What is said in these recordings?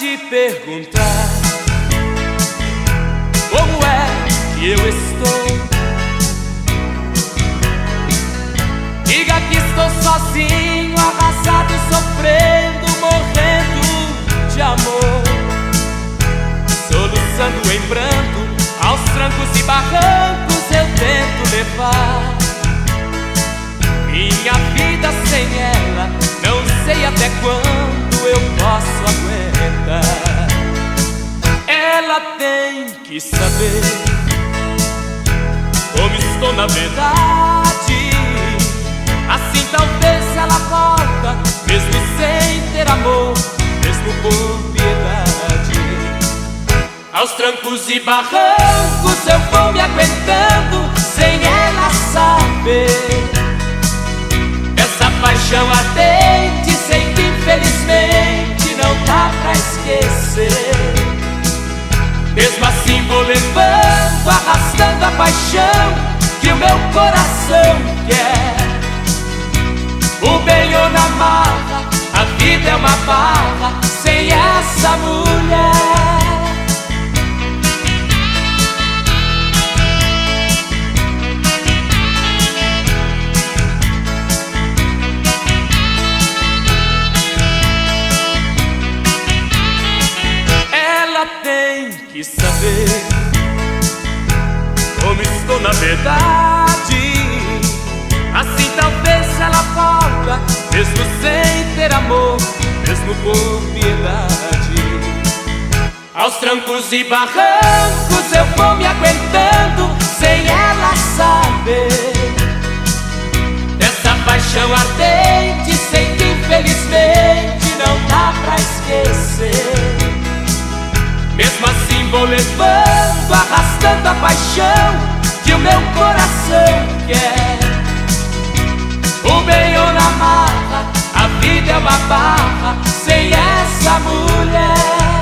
te perguntar como é que eu estou. Diga que estou sozinho, arrasado, sofrendo, morrendo de amor. Soluçando em branco, aos trancos e barrancos eu tento levar. Minha vida sem ela, não sei até quando Ela tem que saber como estou na verdade. Assim talvez ela volta, mesmo sem ter amor, mesmo por piedade. Aos trancos e barrancos eu vou me aguentando, sem ela saber. Essa paixão ardente, sei que infelizmente não dá pra esquecer. Mesmo assim vou levando, arrastando a paixão que o meu coração quer. O bem ou na marra, a vida é uma barra sem essa mulher. Que saber como estou na verdade. Assim talvez ela volta, mesmo sem ter amor, mesmo por piedade. Aos trancos e barrancos eu vou me aguentando, vou levando, arrastando a paixão que o meu coração quer. O bem ou na marra, a vida é uma barra sem essa mulher.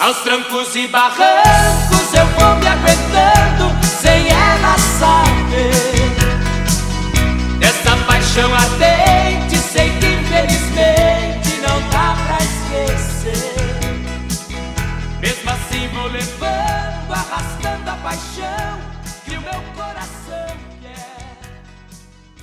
Aos trancos e barrancos eu vou me aguentando sem ela saber. pressure.